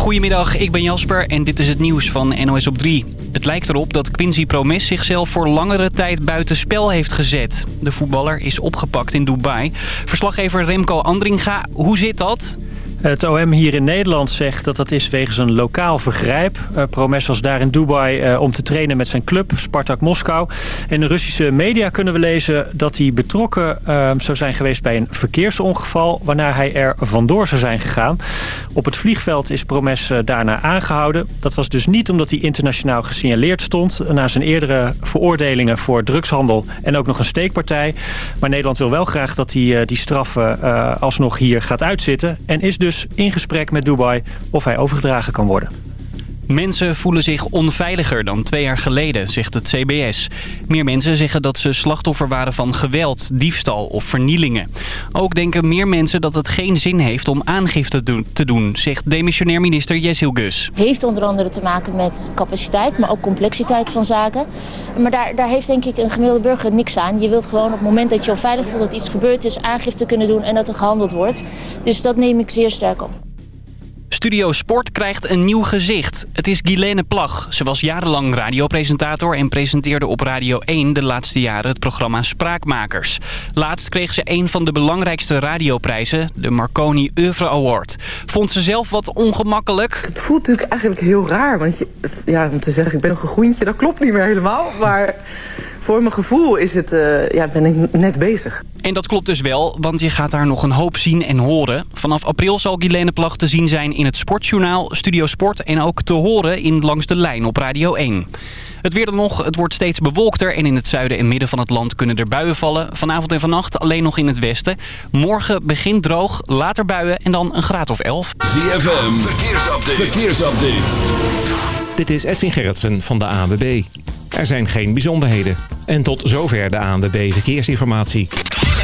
Goedemiddag, ik ben Jasper en dit is het nieuws van NOS op 3. Het lijkt erop dat Quincy Promes zichzelf voor langere tijd buiten spel heeft gezet. De voetballer is opgepakt in Dubai. Verslaggever Remco Andringa, hoe zit dat? Het OM hier in Nederland zegt dat dat is wegens een lokaal vergrijp. Uh, Promes was daar in Dubai uh, om te trainen met zijn club, Spartak Moskou. In de Russische media kunnen we lezen dat hij betrokken uh, zou zijn geweest bij een verkeersongeval... waarna hij er vandoor zou zijn gegaan. Op het vliegveld is Promes daarna aangehouden. Dat was dus niet omdat hij internationaal gesignaleerd stond... na zijn eerdere veroordelingen voor drugshandel en ook nog een steekpartij. Maar Nederland wil wel graag dat hij die straffen alsnog hier gaat uitzitten... en is dus dus in gesprek met Dubai of hij overgedragen kan worden. Mensen voelen zich onveiliger dan twee jaar geleden, zegt het CBS. Meer mensen zeggen dat ze slachtoffer waren van geweld, diefstal of vernielingen. Ook denken meer mensen dat het geen zin heeft om aangifte te doen, zegt demissionair minister Jessil Gus. Heeft onder andere te maken met capaciteit, maar ook complexiteit van zaken. Maar daar, daar heeft denk ik een gemiddelde burger niks aan. Je wilt gewoon op het moment dat je onveilig voelt dat iets gebeurd is, aangifte kunnen doen en dat er gehandeld wordt. Dus dat neem ik zeer sterk op. Studio Sport krijgt een nieuw gezicht. Het is Guilaine Plag. Ze was jarenlang radiopresentator en presenteerde op Radio 1 de laatste jaren het programma Spraakmakers. Laatst kreeg ze een van de belangrijkste radioprijzen, de Marconi Oeuvre Award. Vond ze zelf wat ongemakkelijk? Het voelt natuurlijk eigenlijk heel raar, want ja, om te zeggen ik ben nog een groentje, dat klopt niet meer helemaal. Maar voor mijn gevoel is het, uh, ja, ben ik net bezig. En dat klopt dus wel, want je gaat daar nog een hoop zien en horen. Vanaf april zal Guilaine Plag te zien zijn in het Sportjournaal, Studio Sport... en ook te horen in Langs de Lijn op Radio 1. Het weer dan nog, het wordt steeds bewolkter en in het zuiden en midden van het land kunnen er buien vallen. Vanavond en vannacht alleen nog in het westen. Morgen begint droog, later buien en dan een graad of 11. ZFM, verkeersupdate. verkeersupdate. Dit is Edwin Gerritsen van de ANWB. Er zijn geen bijzonderheden. En tot zover de ANWB Verkeersinformatie.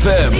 ZFM.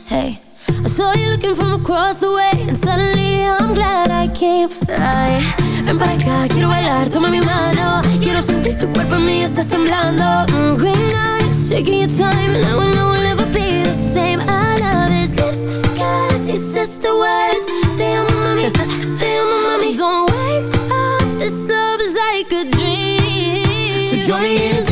Saw you looking from across the way, and suddenly I'm glad I came. Ay, ven para acá, quiero bailar, toma mi mano. Quiero sentir tu cuerpo en mí, estás temblando. Mm, green eyes, shaking your time, and I will know we'll never be the same. I love his lips, cause he says the words. Mami, te amo, mami. Don't wake up, this love is like a dream. So join me in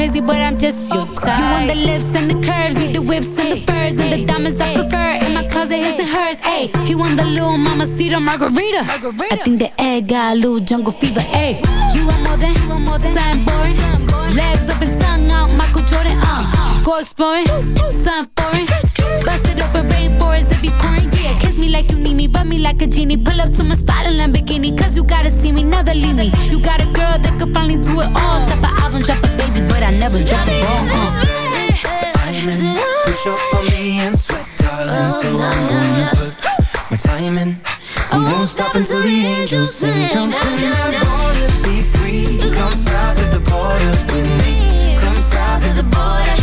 crazy, but I'm just your type. You want the lips and the curves, need the whips and the furs and the diamonds I prefer. In my closet, his and hers. Ayy, he want the little mama cedar margarita. I think the egg got a little jungle fever. Ayy, you want more than, you want more than something boring. Legs up and tongue out, Michael Jordan. Uh, go exploring, something foreign. Bust it open, rainforest if you pouring. Yeah, kiss me like you need me, rub me like a genie. Pull up to my spot in Lamborghini, cause you gotta see me, never leave me. You got a girl that could finally do it all. Drop an album, drop a but I never drop a ball. Uh. I'm. Push up on me and sweat, darling. So I'm gonna put my time in. I won't stop until the angels sing. Jump in that water, be free. Come south of the border with me. Come south of the border.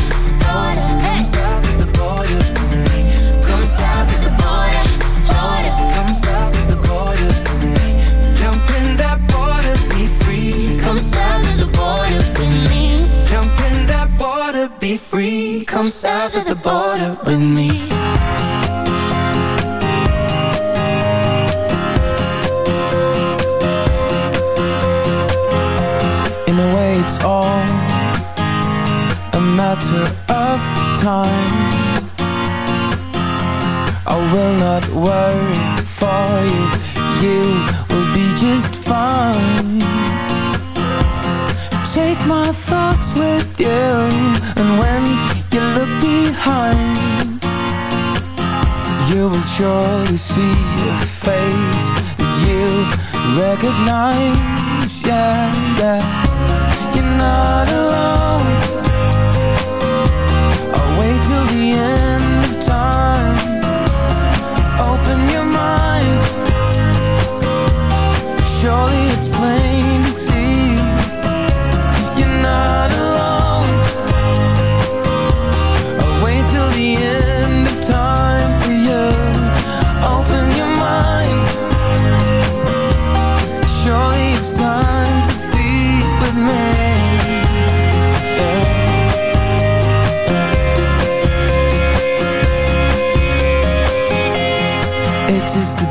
Be free. Come south of the border with me. In a way it's all a matter of time I will not worry for you You will be just fine Take my thoughts with you And when you look behind You will surely see a face that you recognize. Yeah, yeah. You're not alone. I'll wait till the end of time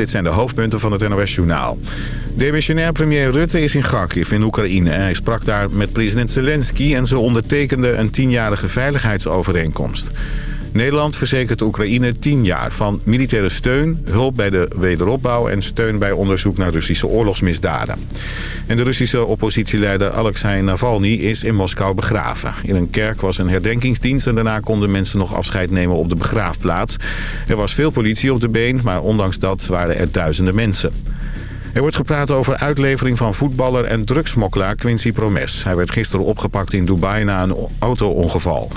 dit zijn de hoofdpunten van het NOS-journaal. Demissionair premier Rutte is in Kharkiv in Oekraïne. Hij sprak daar met president Zelensky en ze ondertekenden een tienjarige veiligheidsovereenkomst. Nederland verzekert Oekraïne 10 jaar van militaire steun, hulp bij de wederopbouw en steun bij onderzoek naar Russische oorlogsmisdaden. En de Russische oppositieleider Alexei Navalny is in Moskou begraven. In een kerk was een herdenkingsdienst en daarna konden mensen nog afscheid nemen op de begraafplaats. Er was veel politie op de been, maar ondanks dat waren er duizenden mensen. Er wordt gepraat over uitlevering van voetballer en drugsmokkelaar Quincy Promes. Hij werd gisteren opgepakt in Dubai na een auto-ongeval.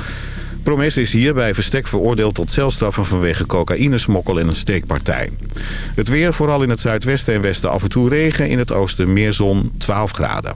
Promes is hier bij verstek veroordeeld tot celstraffen vanwege cocaïnesmokkel en een steekpartij. Het weer, vooral in het zuidwesten en westen af en toe regen. In het oosten meer zon, 12 graden.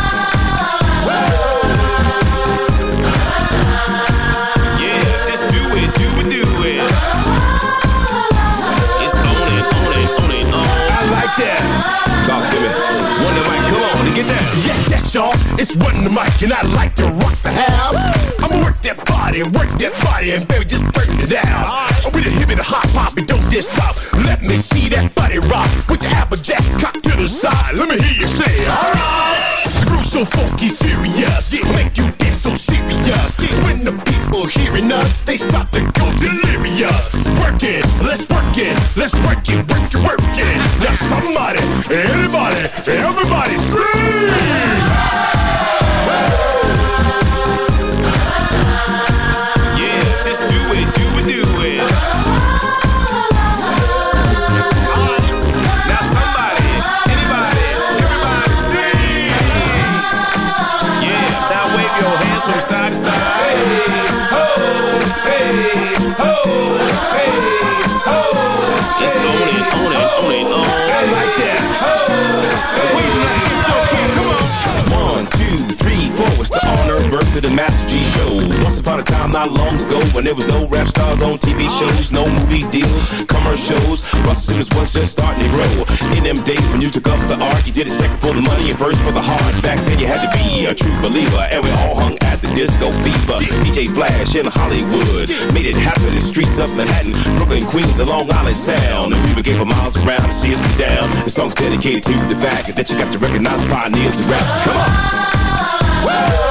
Y'all. It's Run the Mic, and I like to rock the house. I'ma work that body, work that body, and baby, just turn it down. Oh, I'm with a hip and a hop hop, and don't stop. Let me see that body rock. Put your applejack cock to the side. Let me hear you say, alright. The groove's so funky, furious, yeah, make you dance so serious. When the people hearing us, they start to go delirious. Work it, let's work it, let's work it, work it, work it. Now somebody, anybody, everybody scream! Did it second for the money and first for the heart. Back then you had to be a true believer, and we all hung at the disco fever. DJ Flash in Hollywood made it happen in the streets of Manhattan, Brooklyn, Queens, and Long Island Sound. And we came for miles around to see us down. The song's dedicated to the fact that you got to recognize pioneers and raps. Come on. Yeah,